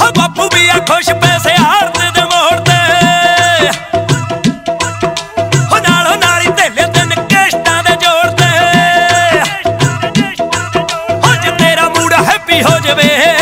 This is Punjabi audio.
ਹੋ ਬਾਪੂ ਵੀ ਆ ਖੁਸ਼ ਪੈਸੇ ਹਾਰਦੇ ਦੇ ਮੋੜ ਤੇ। ਹੋ ਨਾਲੋਂ ਨਾਲ ਧੇਲੇ ਤਿੰਨ ਕਿਸ਼ਤਾਂ ਦੇ ਜੋੜ ਤੇ। ਹੋ ਜੇ ਤੇਰਾ ਮੂਡ ਹੈਪੀ ਹੋ ਜਵੇ।